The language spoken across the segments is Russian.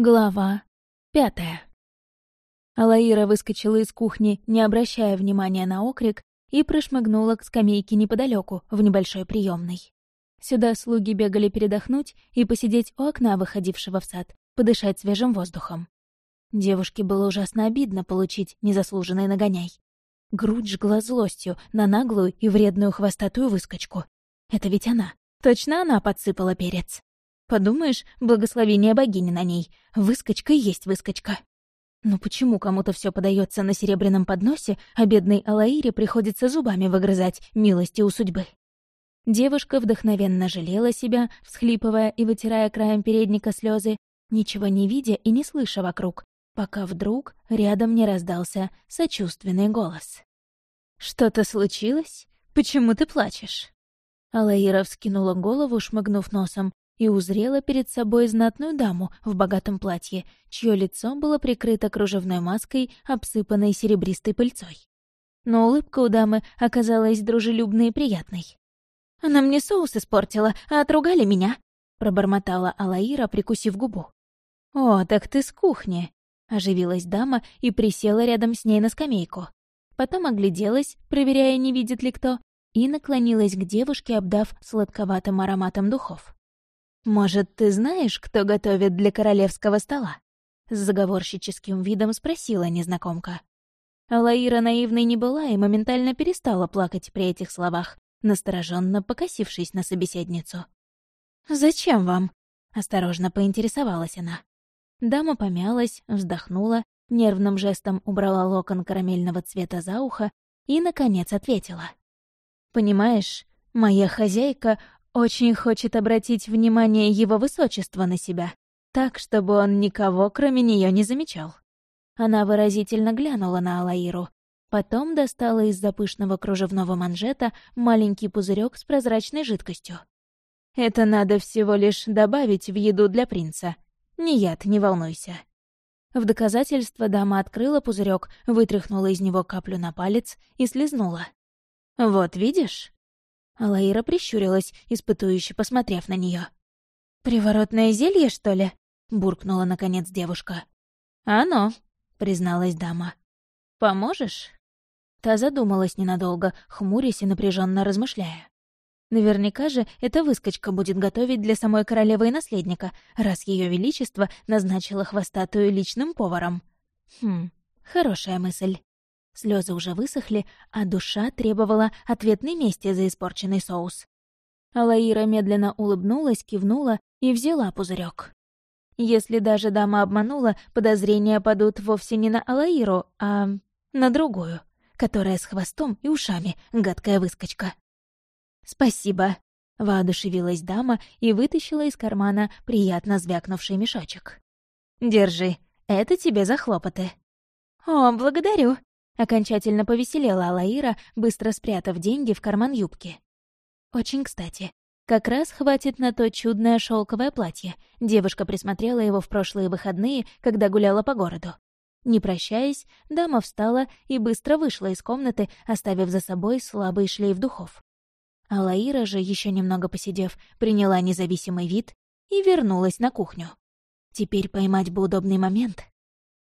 Глава пятая. Алаира выскочила из кухни, не обращая внимания на окрик, и прошмыгнула к скамейке неподалеку, в небольшой приемной. Сюда слуги бегали передохнуть и посидеть у окна, выходившего в сад, подышать свежим воздухом. Девушке было ужасно обидно получить незаслуженный нагоняй. Грудь жгла злостью на наглую и вредную хвостатую выскочку. Это ведь она. Точно она подсыпала перец. Подумаешь, благословение богини на ней. Выскочка есть выскочка. Но почему кому-то все подается на серебряном подносе, а бедной Алаире приходится зубами выгрызать милости у судьбы? Девушка вдохновенно жалела себя, всхлипывая и вытирая краем передника слезы, ничего не видя и не слыша вокруг, пока вдруг рядом не раздался сочувственный голос. «Что-то случилось? Почему ты плачешь?» Алаира вскинула голову, шмыгнув носом, и узрела перед собой знатную даму в богатом платье, чье лицо было прикрыто кружевной маской, обсыпанной серебристой пыльцой. Но улыбка у дамы оказалась дружелюбной и приятной. «Она мне соус испортила, а отругали меня», — пробормотала Алаира, прикусив губу. «О, так ты с кухни», — оживилась дама и присела рядом с ней на скамейку. Потом огляделась, проверяя, не видит ли кто, и наклонилась к девушке, обдав сладковатым ароматом духов. «Может, ты знаешь, кто готовит для королевского стола?» С заговорщическим видом спросила незнакомка. Алаира наивной не была и моментально перестала плакать при этих словах, настороженно покосившись на собеседницу. «Зачем вам?» — осторожно поинтересовалась она. Дама помялась, вздохнула, нервным жестом убрала локон карамельного цвета за ухо и, наконец, ответила. «Понимаешь, моя хозяйка очень хочет обратить внимание его высочества на себя, так, чтобы он никого, кроме нее, не замечал. Она выразительно глянула на Алаиру, потом достала из-за пышного кружевного манжета маленький пузырек с прозрачной жидкостью. «Это надо всего лишь добавить в еду для принца. Не яд, не волнуйся». В доказательство дама открыла пузырек, вытряхнула из него каплю на палец и слезнула. «Вот видишь?» Алаира прищурилась, испытующе посмотрев на нее. «Приворотное зелье, что ли?» — буркнула, наконец, девушка. «Оно», — призналась дама. «Поможешь?» Та задумалась ненадолго, хмурясь и напряженно размышляя. Наверняка же эта выскочка будет готовить для самой королевы и наследника, раз ее величество назначило хвостатую личным поваром. Хм, хорошая мысль. Слезы уже высохли, а душа требовала ответной мести за испорченный соус. Алаира медленно улыбнулась, кивнула и взяла пузырек. Если даже дама обманула, подозрения падут вовсе не на Алаиру, а на другую, которая с хвостом и ушами, гадкая выскочка. «Спасибо», — воодушевилась дама и вытащила из кармана приятно звякнувший мешочек. «Держи, это тебе за хлопоты». «О, благодарю», Окончательно повеселела Алаира, быстро спрятав деньги в карман юбки. Очень кстати. Как раз хватит на то чудное шелковое платье. Девушка присмотрела его в прошлые выходные, когда гуляла по городу. Не прощаясь, дама встала и быстро вышла из комнаты, оставив за собой слабый шлейф духов. Алаира же, еще немного посидев, приняла независимый вид и вернулась на кухню. Теперь поймать бы удобный момент.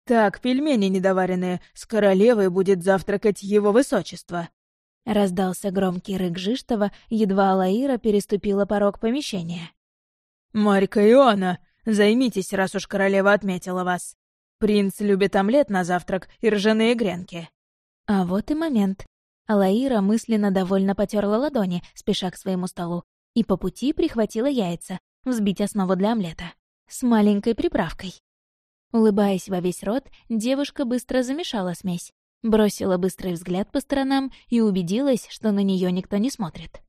«Так, пельмени недоваренные, с королевой будет завтракать его высочество!» Раздался громкий рык Жиштова, едва Алаира переступила порог помещения. «Марька Иоанна, займитесь, раз уж королева отметила вас. Принц любит омлет на завтрак и ржаные гренки». А вот и момент. Алаира мысленно довольно потерла ладони, спеша к своему столу, и по пути прихватила яйца, взбить основу для омлета. С маленькой приправкой. Улыбаясь во весь рот, девушка быстро замешала смесь, бросила быстрый взгляд по сторонам и убедилась, что на нее никто не смотрит.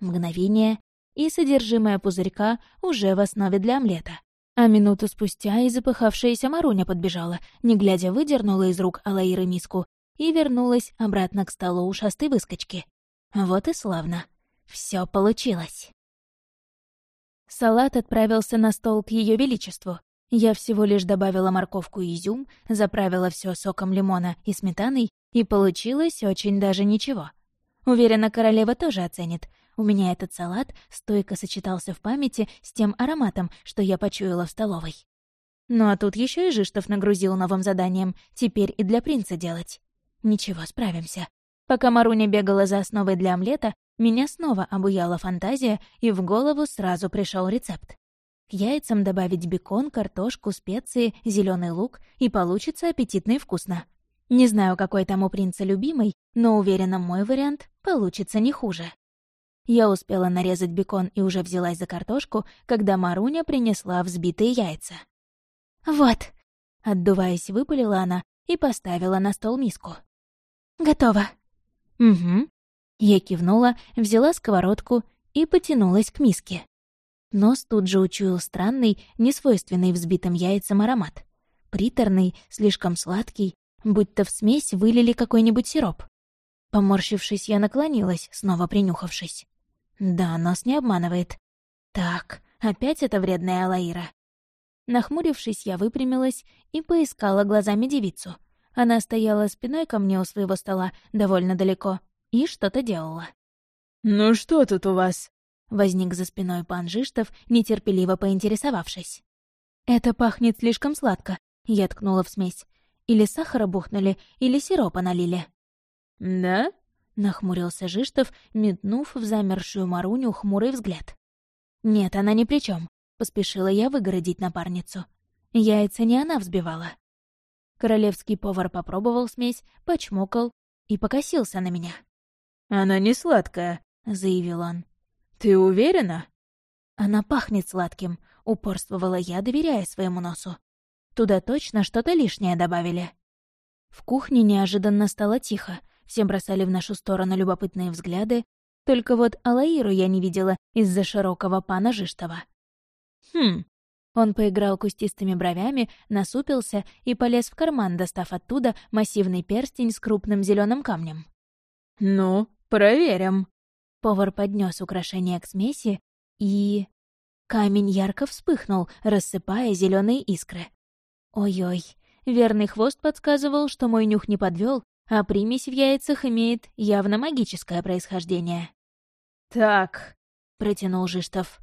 Мгновение, и содержимое пузырька уже в основе для омлета. А минуту спустя и запыхавшаяся Маруня подбежала, не глядя выдернула из рук Алаиры миску и вернулась обратно к столу ушастой выскочки. Вот и славно. Все получилось. Салат отправился на стол к Ее Величеству. Я всего лишь добавила морковку и изюм, заправила все соком лимона и сметаной, и получилось очень даже ничего. Уверена, королева тоже оценит. У меня этот салат стойко сочетался в памяти с тем ароматом, что я почуяла в столовой. Ну а тут еще и Жиштов нагрузил новым заданием, теперь и для принца делать. Ничего, справимся. Пока Маруня бегала за основой для омлета, меня снова обуяла фантазия, и в голову сразу пришел рецепт. К яйцам добавить бекон, картошку, специи, зеленый лук, и получится аппетитно и вкусно. Не знаю, какой там у принца любимый, но уверена, мой вариант получится не хуже. Я успела нарезать бекон и уже взялась за картошку, когда Маруня принесла взбитые яйца. «Вот», — отдуваясь, выпалила она и поставила на стол миску. «Готово». «Угу». Я кивнула, взяла сковородку и потянулась к миске. Нос тут же учуял странный, несвойственный взбитым яйцам аромат. Приторный, слишком сладкий, будто в смесь вылили какой-нибудь сироп. Поморщившись, я наклонилась, снова принюхавшись. Да, нос не обманывает. Так, опять эта вредная Алаира. Нахмурившись, я выпрямилась и поискала глазами девицу. Она стояла спиной ко мне у своего стола, довольно далеко, и что-то делала. «Ну что тут у вас?» — возник за спиной пан Жиштов, нетерпеливо поинтересовавшись. «Это пахнет слишком сладко», — я ткнула в смесь. Или сахара бухнули, или сиропа налили. «Да?» — нахмурился Жиштов, метнув в замершую Маруню хмурый взгляд. «Нет, она ни при чем. поспешила я выгородить напарницу. Яйца не она взбивала. Королевский повар попробовал смесь, почмокал и покосился на меня. «Она не сладкая», — заявил он. «Ты уверена?» «Она пахнет сладким», — упорствовала я, доверяя своему носу. Туда точно что-то лишнее добавили. В кухне неожиданно стало тихо, все бросали в нашу сторону любопытные взгляды, только вот Алаиру я не видела из-за широкого пана Жиштова. «Хм». Он поиграл кустистыми бровями, насупился и полез в карман, достав оттуда массивный перстень с крупным зеленым камнем. «Ну, проверим». Повар поднес украшение к смеси, и... Камень ярко вспыхнул, рассыпая зеленые искры. Ой-ой, верный хвост подсказывал, что мой нюх не подвел, а примесь в яйцах имеет явно магическое происхождение. «Так», — протянул Жиштов.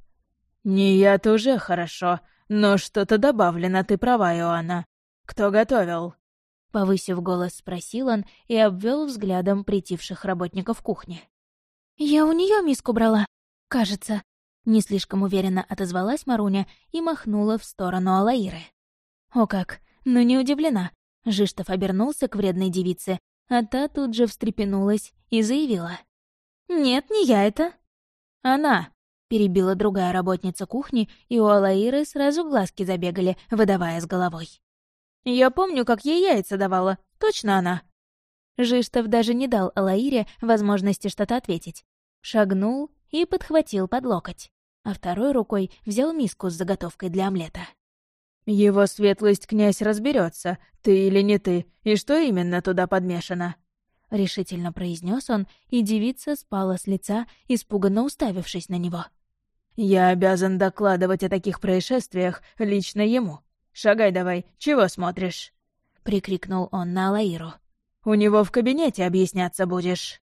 «Не я тоже хорошо, но что-то добавлено, ты права, Иоанна. Кто готовил?» Повысив голос, спросил он и обвел взглядом притивших работников кухни. «Я у нее миску брала, кажется», — не слишком уверенно отозвалась Маруня и махнула в сторону Алаиры. О как, ну не удивлена. Жиштов обернулся к вредной девице, а та тут же встрепенулась и заявила. «Нет, не я это». «Она», — перебила другая работница кухни, и у Алаиры сразу глазки забегали, выдавая с головой. «Я помню, как ей яйца давала. Точно она». Жиштов даже не дал Алаире возможности что-то ответить. Шагнул и подхватил под локоть, а второй рукой взял миску с заготовкой для омлета. «Его светлость князь разберется, ты или не ты, и что именно туда подмешано?» — решительно произнес он, и девица спала с лица, испуганно уставившись на него. «Я обязан докладывать о таких происшествиях лично ему. Шагай давай, чего смотришь?» — прикрикнул он на Алаиру. «У него в кабинете объясняться будешь».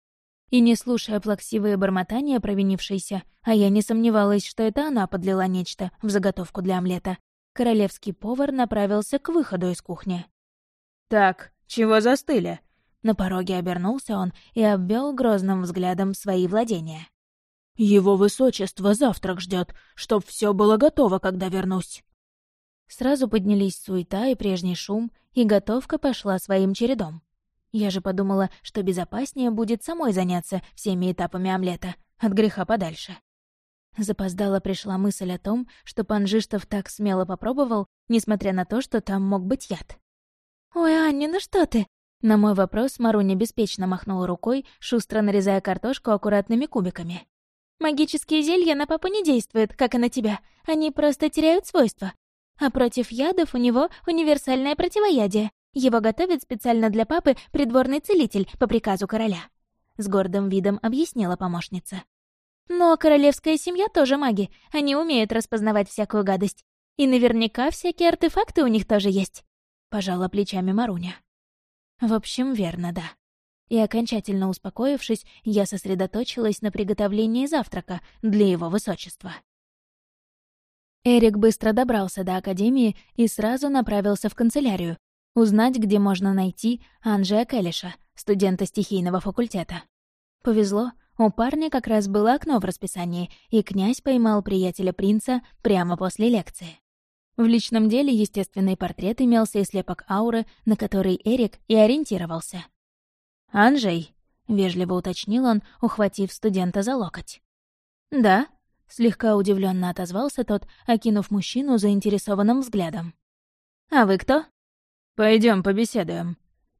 И не слушая плаксивые бормотания провинившейся, а я не сомневалась, что это она подлила нечто в заготовку для омлета, королевский повар направился к выходу из кухни. «Так, чего застыли?» На пороге обернулся он и обвел грозным взглядом свои владения. «Его высочество завтрак ждет, чтоб все было готово, когда вернусь». Сразу поднялись суета и прежний шум, и готовка пошла своим чередом. Я же подумала, что безопаснее будет самой заняться всеми этапами омлета, от греха подальше. Запоздала пришла мысль о том, что пан Жиштов так смело попробовал, несмотря на то, что там мог быть яд. «Ой, Аня, ну что ты?» На мой вопрос Маруня беспечно махнула рукой, шустро нарезая картошку аккуратными кубиками. «Магические зелья на папу не действуют, как и на тебя. Они просто теряют свойства. А против ядов у него универсальное противоядие. Его готовит специально для папы придворный целитель по приказу короля». С гордым видом объяснила помощница. Но королевская семья тоже маги. Они умеют распознавать всякую гадость. И наверняка всякие артефакты у них тоже есть. Пожала плечами Маруня. В общем, верно, да. И окончательно успокоившись, я сосредоточилась на приготовлении завтрака для его высочества. Эрик быстро добрался до Академии и сразу направился в канцелярию, узнать, где можно найти Анджея Келлиша, студента стихийного факультета. Повезло, у парня как раз было окно в расписании, и князь поймал приятеля принца прямо после лекции. В личном деле естественный портрет имелся и слепок ауры, на который Эрик и ориентировался. «Анжей», — вежливо уточнил он, ухватив студента за локоть. «Да», — слегка удивленно отозвался тот, окинув мужчину заинтересованным взглядом. «А вы кто?» Пойдем побеседуем».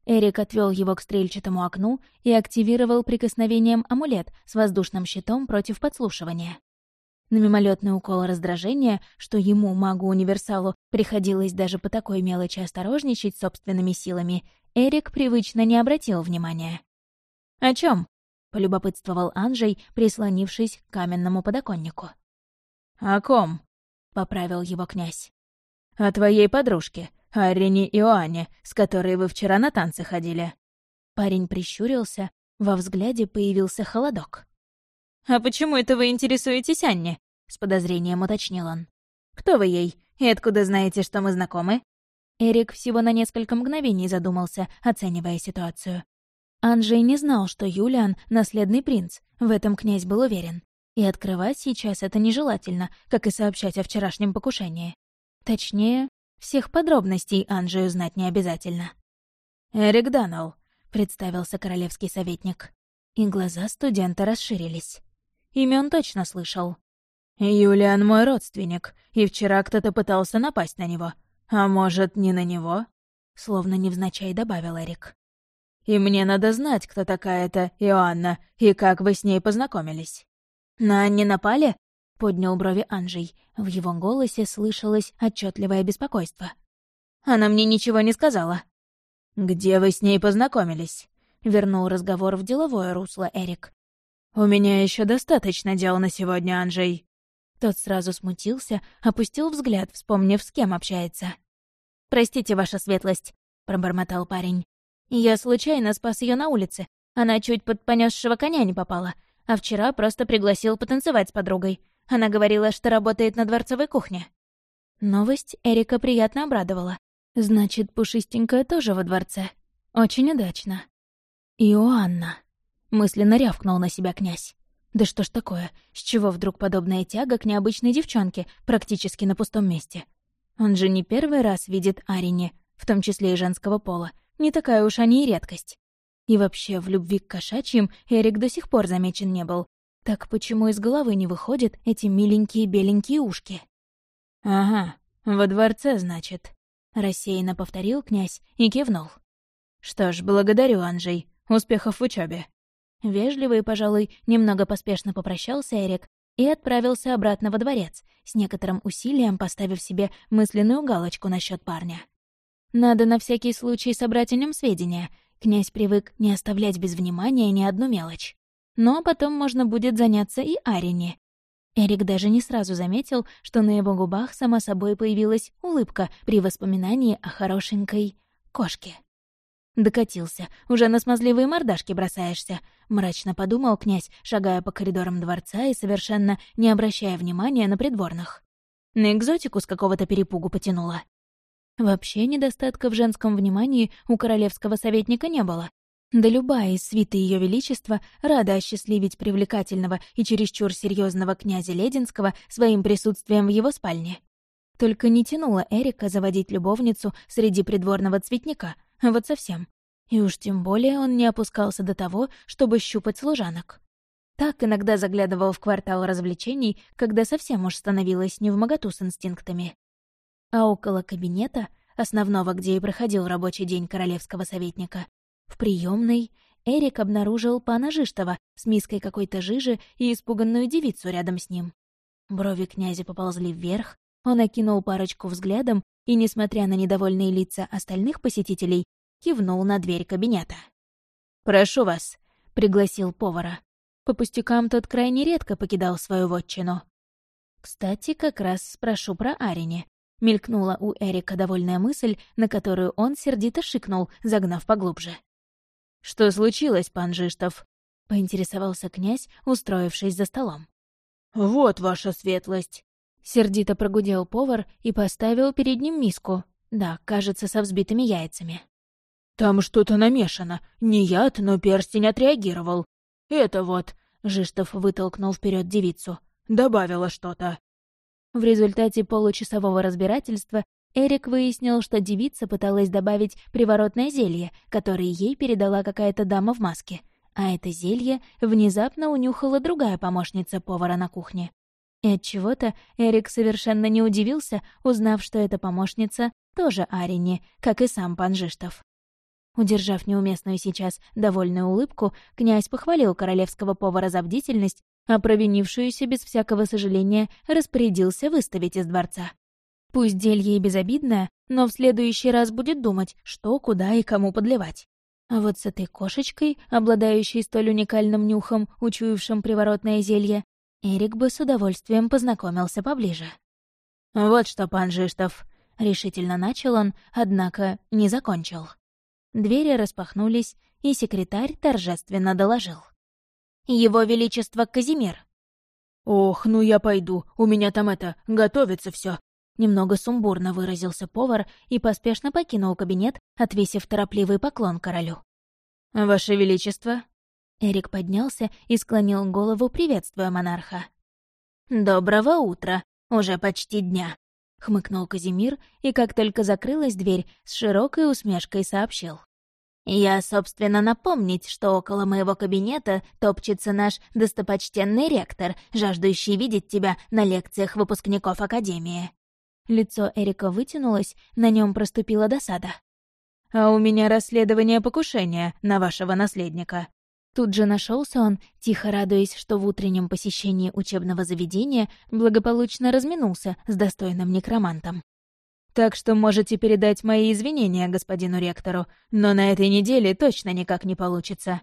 Эрик отвел его к стрельчатому окну и активировал прикосновением амулет с воздушным щитом против подслушивания. На мимолетный укол раздражения, что ему, магу-универсалу, приходилось даже по такой мелочи осторожничать собственными силами, Эрик привычно не обратил внимания. «О чем? полюбопытствовал Анжей, прислонившись к каменному подоконнику. «О ком?» — поправил его князь. «О твоей подружке, Арине Иоанне, с которой вы вчера на танцы ходили». Парень прищурился, во взгляде появился холодок. «А почему это вы интересуетесь Анне?» — с подозрением уточнил он. «Кто вы ей? И откуда знаете, что мы знакомы?» Эрик всего на несколько мгновений задумался, оценивая ситуацию. Анджей не знал, что Юлиан — наследный принц, в этом князь был уверен. И открывать сейчас это нежелательно, как и сообщать о вчерашнем покушении. Точнее, всех подробностей Анджею знать не обязательно. «Эрик Даннелл», — представился королевский советник. И глаза студента расширились. Имя он точно слышал. «Юлиан мой родственник, и вчера кто-то пытался напасть на него. А может, не на него?» Словно невзначай добавил Эрик. «И мне надо знать, кто такая эта Иоанна, и как вы с ней познакомились». «На Анне напали?» — поднял брови Анжей. В его голосе слышалось отчетливое беспокойство. «Она мне ничего не сказала». «Где вы с ней познакомились?» — вернул разговор в деловое русло Эрик. «У меня еще достаточно дел на сегодня, Анжей». Тот сразу смутился, опустил взгляд, вспомнив, с кем общается. «Простите, ваша светлость», — пробормотал парень. «Я случайно спас ее на улице. Она чуть под понесшего коня не попала, а вчера просто пригласил потанцевать с подругой. Она говорила, что работает на дворцовой кухне». Новость Эрика приятно обрадовала. «Значит, Пушистенькая тоже во дворце. Очень удачно». «Иоанна», Мысленно рявкнул на себя князь. Да что ж такое? С чего вдруг подобная тяга к необычной девчонке, практически на пустом месте? Он же не первый раз видит Арине, в том числе и женского пола. Не такая уж они и редкость. И вообще, в любви к кошачьим Эрик до сих пор замечен не был. Так почему из головы не выходят эти миленькие беленькие ушки? «Ага, во дворце, значит», — рассеянно повторил князь и кивнул. «Что ж, благодарю, Анжей. Успехов в учебе. Вежливо и, пожалуй, немного поспешно попрощался Эрик и отправился обратно во дворец, с некоторым усилием поставив себе мысленную галочку насчет парня. Надо на всякий случай собрать о нем сведения. Князь привык не оставлять без внимания ни одну мелочь. Но потом можно будет заняться и Арине. Эрик даже не сразу заметил, что на его губах сама собой появилась улыбка при воспоминании о хорошенькой кошке. Докатился. Уже на смазливые мордашки бросаешься. Мрачно подумал князь, шагая по коридорам дворца и совершенно не обращая внимания на придворных. На экзотику с какого-то перепугу потянуло. Вообще недостатка в женском внимании у королевского советника не было. Да любая из свиты Ее Величества рада осчастливить привлекательного и чересчур серьезного князя Лединского своим присутствием в его спальне. Только не тянуло Эрика заводить любовницу среди придворного цветника — вот совсем. И уж тем более он не опускался до того, чтобы щупать служанок. Так иногда заглядывал в квартал развлечений, когда совсем уж становилось не в моготу с инстинктами. А около кабинета, основного, где и проходил рабочий день королевского советника, в приемной Эрик обнаружил пана Жиштова с миской какой-то жижи и испуганную девицу рядом с ним. Брови князя поползли вверх, он окинул парочку взглядом и, несмотря на недовольные лица остальных посетителей, кивнул на дверь кабинета. «Прошу вас», — пригласил повара. По пустякам тот крайне редко покидал свою вотчину. «Кстати, как раз спрошу про Арине», — мелькнула у Эрика довольная мысль, на которую он сердито шикнул, загнав поглубже. «Что случилось, пан Жиштов?» — поинтересовался князь, устроившись за столом. «Вот ваша светлость!» Сердито прогудел повар и поставил перед ним миску. Да, кажется, со взбитыми яйцами. «Там что-то намешано. Не яд, но перстень отреагировал. Это вот...» — Жиштов вытолкнул вперед девицу. «Добавила что-то». В результате получасового разбирательства Эрик выяснил, что девица пыталась добавить приворотное зелье, которое ей передала какая-то дама в маске. А это зелье внезапно унюхала другая помощница повара на кухне. И от чего-то Эрик совершенно не удивился, узнав, что эта помощница тоже Арини, как и сам пан Жиштов. Удержав неуместную сейчас довольную улыбку, князь похвалил королевского повара за бдительность, а провинившуюся без всякого сожаления распорядился выставить из дворца. Пусть делье и безобидное, но в следующий раз будет думать, что, куда и кому подливать. А вот с этой кошечкой, обладающей столь уникальным нюхом, учуявшим приворотное зелье, Эрик бы с удовольствием познакомился поближе. «Вот что, пан Жиштов», — решительно начал он, однако не закончил. Двери распахнулись, и секретарь торжественно доложил. «Его Величество Казимир!» «Ох, ну я пойду, у меня там это, готовится все. Немного сумбурно выразился повар и поспешно покинул кабинет, отвесив торопливый поклон королю. «Ваше Величество!» Эрик поднялся и склонил голову, приветствуя монарха. «Доброго утра, уже почти дня», — хмыкнул Казимир, и как только закрылась дверь, с широкой усмешкой сообщил. «Я, собственно, напомнить, что около моего кабинета топчется наш достопочтенный ректор, жаждущий видеть тебя на лекциях выпускников Академии». Лицо Эрика вытянулось, на нем проступила досада. «А у меня расследование покушения на вашего наследника», Тут же нашелся он, тихо радуясь, что в утреннем посещении учебного заведения благополучно разминулся с достойным некромантом. «Так что можете передать мои извинения господину ректору, но на этой неделе точно никак не получится».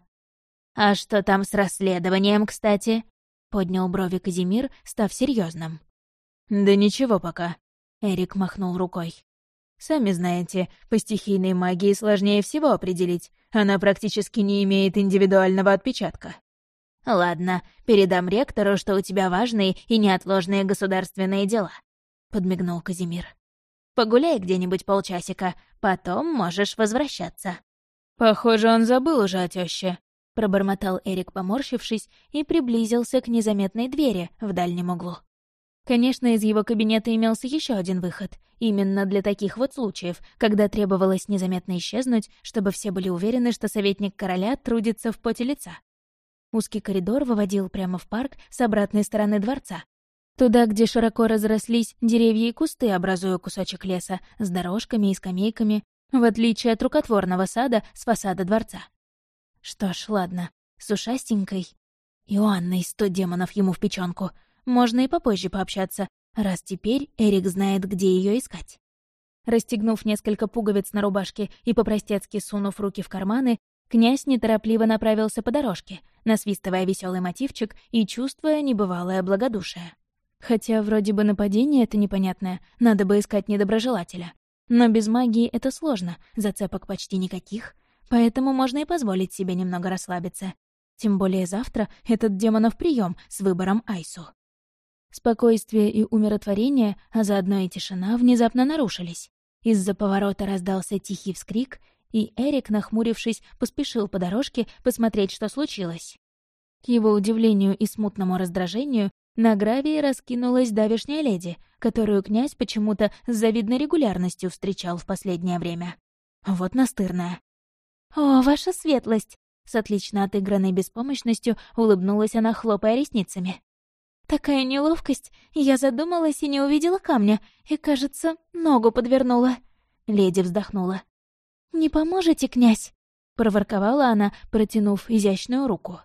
«А что там с расследованием, кстати?» — поднял брови Казимир, став серьезным. «Да ничего пока», — Эрик махнул рукой. «Сами знаете, по стихийной магии сложнее всего определить, она практически не имеет индивидуального отпечатка. «Ладно, передам ректору, что у тебя важные и неотложные государственные дела», — подмигнул Казимир. «Погуляй где-нибудь полчасика, потом можешь возвращаться». «Похоже, он забыл уже о тёще», — пробормотал Эрик, поморщившись, и приблизился к незаметной двери в дальнем углу. Конечно, из его кабинета имелся еще один выход, именно для таких вот случаев, когда требовалось незаметно исчезнуть, чтобы все были уверены, что советник короля трудится в поте лица. Узкий коридор выводил прямо в парк с обратной стороны дворца. Туда, где широко разрослись деревья и кусты, образуя кусочек леса, с дорожками и скамейками, в отличие от рукотворного сада с фасада дворца. Что ж, ладно, с ушастенькой. Иоанной сто демонов ему в печёнку — можно и попозже пообщаться, раз теперь Эрик знает, где ее искать. Расстегнув несколько пуговиц на рубашке и по-простецки сунув руки в карманы, князь неторопливо направился по дорожке, насвистывая веселый мотивчик и чувствуя небывалое благодушие. Хотя вроде бы нападение это непонятное, надо бы искать недоброжелателя. Но без магии это сложно, зацепок почти никаких, поэтому можно и позволить себе немного расслабиться. Тем более завтра этот демонов прием с выбором Айсу. Спокойствие и умиротворение, а заодно и тишина, внезапно нарушились. Из-за поворота раздался тихий вскрик, и Эрик, нахмурившись, поспешил по дорожке посмотреть, что случилось. К его удивлению и смутному раздражению на гравии раскинулась давешняя леди, которую князь почему-то с завидной регулярностью встречал в последнее время. Вот настырная. «О, ваша светлость!» С отлично отыгранной беспомощностью улыбнулась она, хлопая ресницами. Такая неловкость, я задумалась и не увидела камня, и, кажется, ногу подвернула. Леди вздохнула. «Не поможете, князь?» — проворковала она, протянув изящную руку.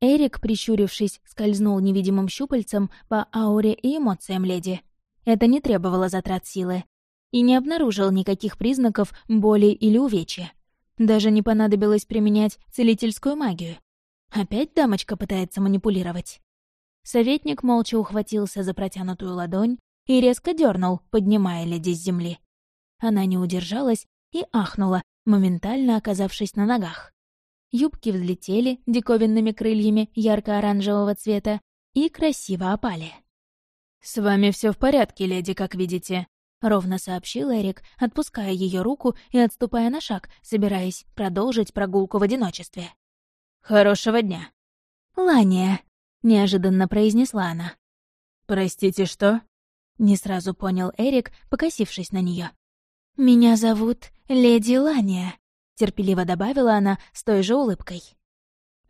Эрик, прищурившись, скользнул невидимым щупальцем по ауре и эмоциям леди. Это не требовало затрат силы. И не обнаружил никаких признаков боли или увечья. Даже не понадобилось применять целительскую магию. Опять дамочка пытается манипулировать. Советник молча ухватился за протянутую ладонь и резко дернул, поднимая леди с земли. Она не удержалась и ахнула, моментально оказавшись на ногах. Юбки взлетели диковинными крыльями ярко-оранжевого цвета и красиво опали. «С вами все в порядке, леди, как видите», — ровно сообщил Эрик, отпуская ее руку и отступая на шаг, собираясь продолжить прогулку в одиночестве. «Хорошего дня». «Лания», — неожиданно произнесла она. «Простите, что?» — не сразу понял Эрик, покосившись на нее. «Меня зовут Леди Лания», — терпеливо добавила она с той же улыбкой.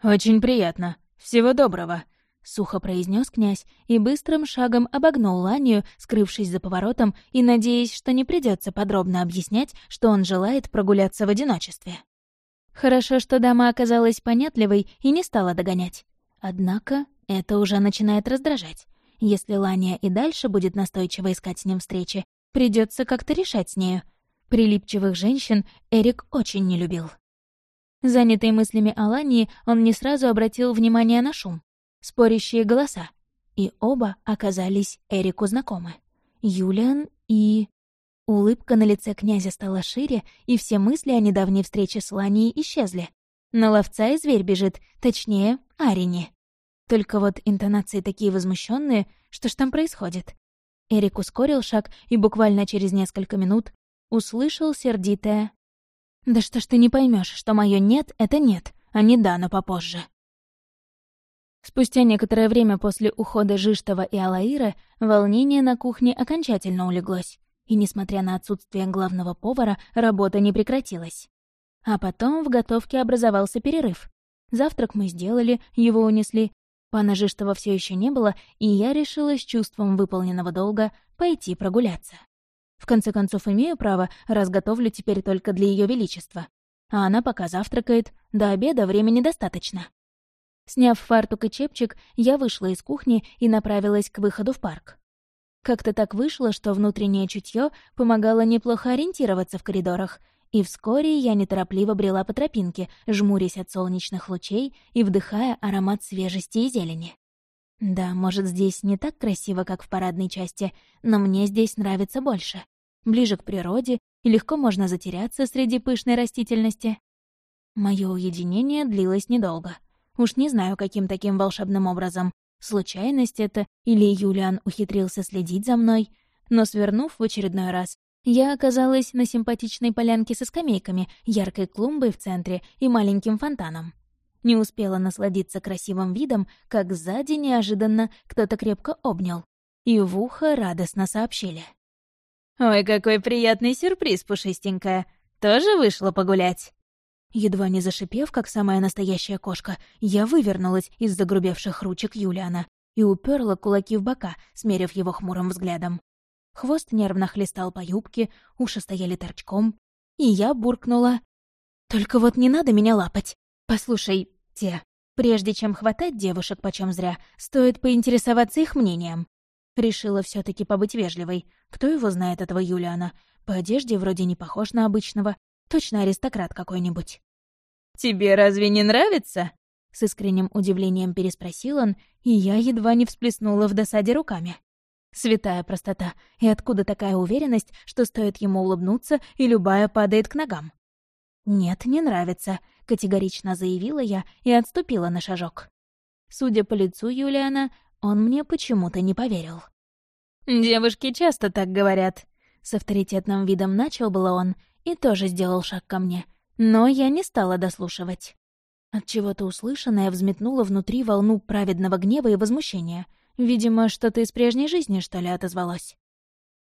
«Очень приятно. Всего доброго», — сухо произнес князь и быстрым шагом обогнул Ланию, скрывшись за поворотом и надеясь, что не придется подробно объяснять, что он желает прогуляться в одиночестве. Хорошо, что дама оказалась понятливой и не стала догонять. Однако это уже начинает раздражать. Если Лания и дальше будет настойчиво искать с ним встречи, придется как-то решать с нею. Прилипчивых женщин Эрик очень не любил. Занятый мыслями о Лании, он не сразу обратил внимание на шум. Спорящие голоса. И оба оказались Эрику знакомы. Юлиан и... Улыбка на лице князя стала шире, и все мысли о недавней встрече с Ланией исчезли. На ловца и зверь бежит, точнее, Арини. Только вот интонации такие возмущенные, что ж там происходит? Эрик ускорил шаг и буквально через несколько минут услышал сердитое «Да что ж ты не поймешь, что мое «нет» — это «нет», а не «да», но попозже». Спустя некоторое время после ухода Жиштова и Алаира волнение на кухне окончательно улеглось, и, несмотря на отсутствие главного повара, работа не прекратилась. А потом в готовке образовался перерыв. Завтрак мы сделали, его унесли, Пана Жиштова все еще не было, и я решила с чувством выполненного долга пойти прогуляться. В конце концов, имею право, раз готовлю теперь только для Ее Величества. А она пока завтракает, до обеда времени достаточно. Сняв фартук и чепчик, я вышла из кухни и направилась к выходу в парк. Как-то так вышло, что внутреннее чутье помогало неплохо ориентироваться в коридорах, и вскоре я неторопливо брела по тропинке, жмурясь от солнечных лучей и вдыхая аромат свежести и зелени. Да, может, здесь не так красиво, как в парадной части, но мне здесь нравится больше. Ближе к природе, и легко можно затеряться среди пышной растительности. Мое уединение длилось недолго. Уж не знаю, каким таким волшебным образом. Случайность это, или Юлиан ухитрился следить за мной. Но свернув в очередной раз, я оказалась на симпатичной полянке со скамейками, яркой клумбой в центре и маленьким фонтаном. Не успела насладиться красивым видом, как сзади неожиданно кто-то крепко обнял. И в ухо радостно сообщили. «Ой, какой приятный сюрприз, пушистенькая! Тоже вышла погулять?» Едва не зашипев, как самая настоящая кошка, я вывернулась из загрубевших ручек Юлиана и уперла кулаки в бока, смерив его хмурым взглядом. Хвост нервно хлестал по юбке, уши стояли торчком. И я буркнула. «Только вот не надо меня лапать. Послушай, те, прежде чем хватать девушек почем зря, стоит поинтересоваться их мнением». Решила все таки побыть вежливой. Кто его знает, этого Юлиана? По одежде вроде не похож на обычного. Точно аристократ какой-нибудь. «Тебе разве не нравится?» С искренним удивлением переспросил он, и я едва не всплеснула в досаде руками. Святая простота. И откуда такая уверенность, что стоит ему улыбнуться, и любая падает к ногам? «Нет, не нравится», — категорично заявила я и отступила на шажок. Судя по лицу Юлиана, он мне почему-то не поверил. «Девушки часто так говорят», — с авторитетным видом начал было он и тоже сделал шаг ко мне. Но я не стала дослушивать. От чего то услышанное взметнуло внутри волну праведного гнева и возмущения — Видимо, что-то из прежней жизни, что ли, отозвалось.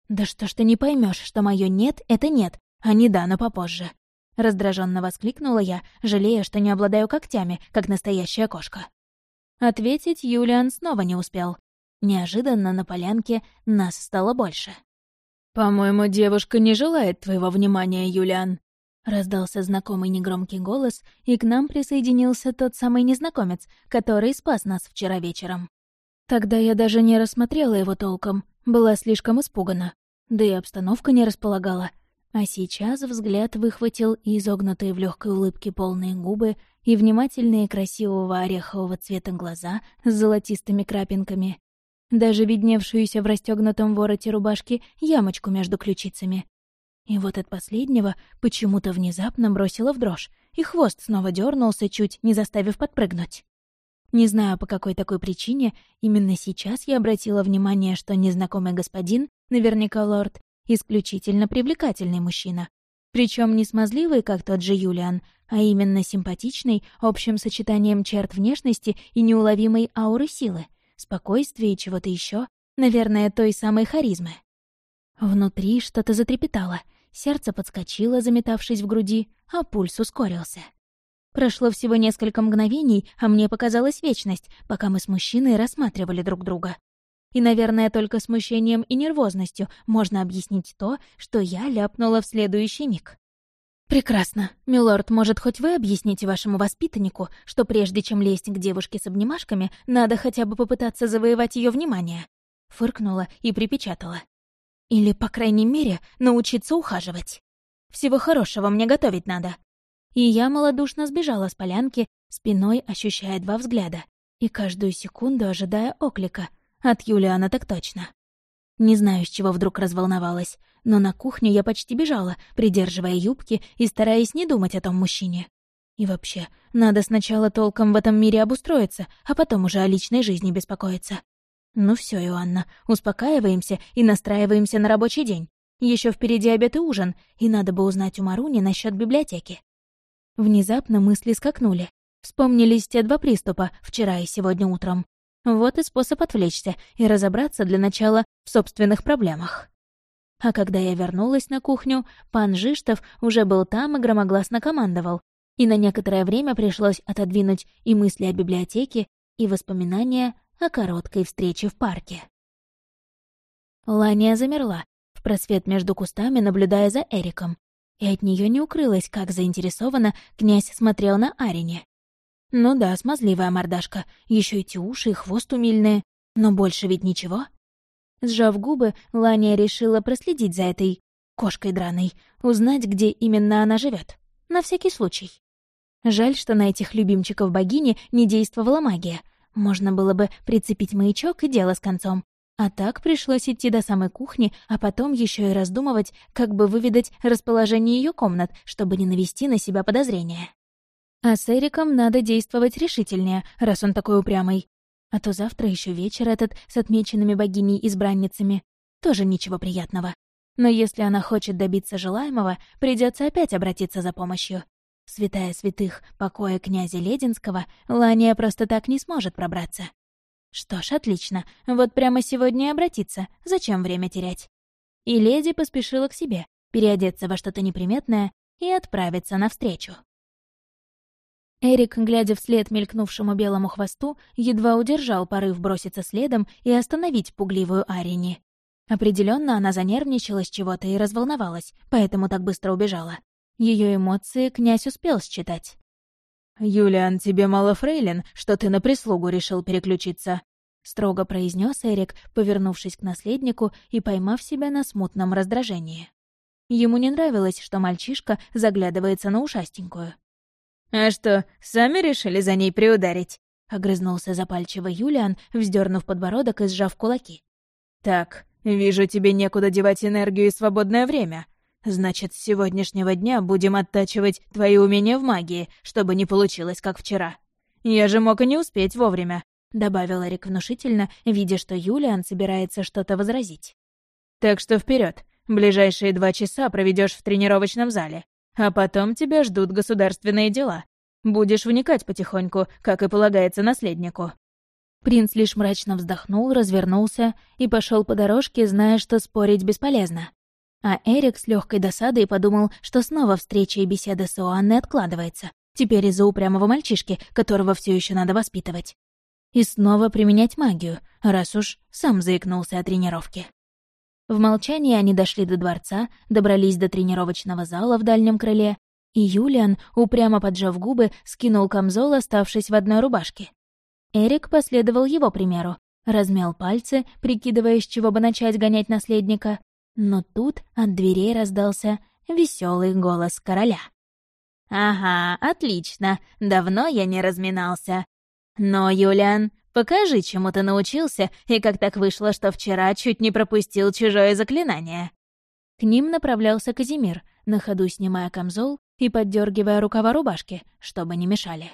«Да что ж ты не поймешь, что мое «нет» — это «нет», а не «да», но попозже». Раздраженно воскликнула я, жалея, что не обладаю когтями, как настоящая кошка. Ответить Юлиан снова не успел. Неожиданно на полянке нас стало больше. «По-моему, девушка не желает твоего внимания, Юлиан», Раздался знакомый негромкий голос, и к нам присоединился тот самый незнакомец, который спас нас вчера вечером. Тогда я даже не рассмотрела его толком, была слишком испугана. Да и обстановка не располагала. А сейчас взгляд выхватил и изогнутые в легкой улыбке полные губы, и внимательные красивого орехового цвета глаза с золотистыми крапинками, даже видневшуюся в расстегнутом вороте рубашки ямочку между ключицами. И вот от последнего почему-то внезапно бросила в дрожь, и хвост снова дернулся чуть, не заставив подпрыгнуть. Не знаю, по какой такой причине, именно сейчас я обратила внимание, что незнакомый господин, наверняка лорд, исключительно привлекательный мужчина. Причем не смазливый, как тот же Юлиан, а именно симпатичный, общим сочетанием черт внешности и неуловимой ауры силы, спокойствия и чего-то еще, наверное, той самой харизмы. Внутри что-то затрепетало, сердце подскочило, заметавшись в груди, а пульс ускорился. Прошло всего несколько мгновений, а мне показалась вечность, пока мы с мужчиной рассматривали друг друга. И, наверное, только смущением и нервозностью можно объяснить то, что я ляпнула в следующий миг. «Прекрасно. Милорд, может, хоть вы объясните вашему воспитаннику, что прежде чем лезть к девушке с обнимашками, надо хотя бы попытаться завоевать ее внимание?» Фыркнула и припечатала. «Или, по крайней мере, научиться ухаживать. Всего хорошего мне готовить надо и я малодушно сбежала с полянки, спиной ощущая два взгляда, и каждую секунду ожидая оклика. От Юлиана так точно. Не знаю, с чего вдруг разволновалась, но на кухню я почти бежала, придерживая юбки и стараясь не думать о том мужчине. И вообще, надо сначала толком в этом мире обустроиться, а потом уже о личной жизни беспокоиться. Ну все, Иоанна, успокаиваемся и настраиваемся на рабочий день. Еще впереди обед и ужин, и надо бы узнать у Маруни насчет библиотеки. Внезапно мысли скакнули. Вспомнились те два приступа, вчера и сегодня утром. Вот и способ отвлечься и разобраться для начала в собственных проблемах. А когда я вернулась на кухню, пан Жиштов уже был там и громогласно командовал. И на некоторое время пришлось отодвинуть и мысли о библиотеке, и воспоминания о короткой встрече в парке. Лания замерла, в просвет между кустами, наблюдая за Эриком, и от нее не укрылось, как заинтересованно князь смотрел на Арине. Ну да, смазливая мордашка, еще эти уши и хвост умильные, но больше ведь ничего. Сжав губы, Лания решила проследить за этой кошкой драной, узнать, где именно она живет. На всякий случай. Жаль, что на этих любимчиков богини не действовала магия. Можно было бы прицепить маячок и дело с концом. А так пришлось идти до самой кухни, а потом еще и раздумывать, как бы выведать расположение ее комнат, чтобы не навести на себя подозрения. А с Эриком надо действовать решительнее, раз он такой упрямый. А то завтра еще вечер этот с отмеченными богиней-избранницами. Тоже ничего приятного. Но если она хочет добиться желаемого, придется опять обратиться за помощью. Святая святых покоя князя Лединского, Лания просто так не сможет пробраться. Что ж, отлично. Вот прямо сегодня и обратиться. Зачем время терять? И леди поспешила к себе, переодеться во что-то неприметное и отправиться навстречу. Эрик, глядя вслед мелькнувшему белому хвосту, едва удержал порыв броситься следом и остановить пугливую Арини. Определенно она занервничала с чего-то и разволновалась, поэтому так быстро убежала. Ее эмоции князь успел считать. «Юлиан, тебе мало фрейлин, что ты на прислугу решил переключиться», — строго произнес Эрик, повернувшись к наследнику и поймав себя на смутном раздражении. Ему не нравилось, что мальчишка заглядывается на ушастенькую. «А что, сами решили за ней приударить?» — огрызнулся запальчиво Юлиан, вздернув подбородок и сжав кулаки. «Так, вижу, тебе некуда девать энергию и свободное время. Значит, с сегодняшнего дня будем оттачивать твои умения в магии, чтобы не получилось, как вчера. Я же мог и не успеть вовремя», — добавил Эрик внушительно, видя, что Юлиан собирается что-то возразить. «Так что вперед. Ближайшие два часа проведешь в тренировочном зале. А потом тебя ждут государственные дела. Будешь вникать потихоньку, как и полагается наследнику». Принц лишь мрачно вздохнул, развернулся и пошел по дорожке, зная, что спорить бесполезно. А Эрик с легкой досадой подумал, что снова встреча и беседа с Оанной откладывается. Теперь из-за упрямого мальчишки, которого все еще надо воспитывать. И снова применять магию, раз уж сам заикнулся о тренировке. В молчании они дошли до дворца, добрались до тренировочного зала в дальнем крыле, и Юлиан, упрямо поджав губы, скинул камзол, оставшись в одной рубашке. Эрик последовал его примеру, размял пальцы, прикидывая, с чего бы начать гонять наследника, но тут от дверей раздался веселый голос короля. «Ага, отлично. Давно я не разминался. Но, Юлиан, покажи, чему ты научился, и как так вышло, что вчера чуть не пропустил чужое заклинание». К ним направлялся Казимир, на ходу снимая камзол и поддергивая рукава рубашки, чтобы не мешали.